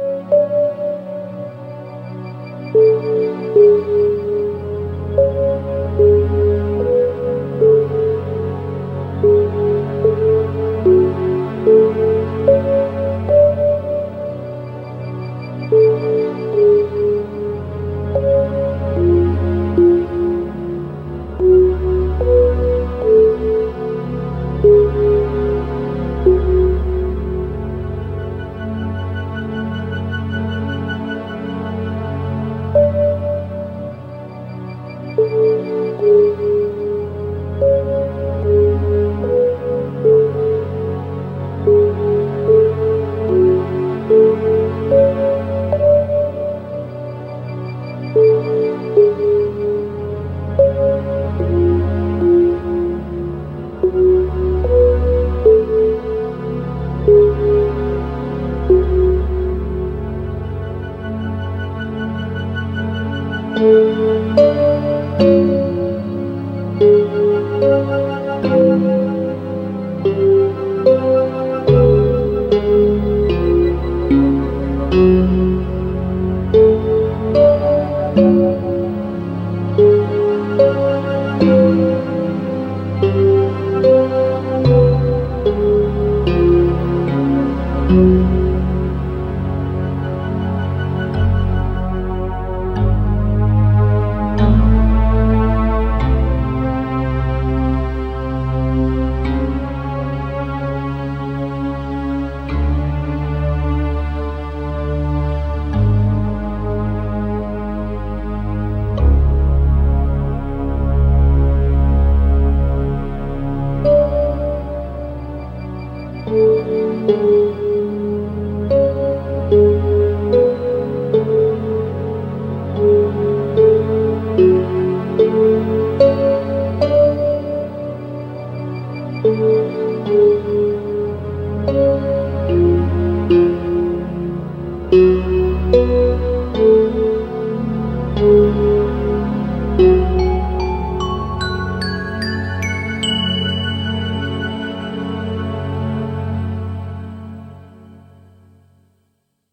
you.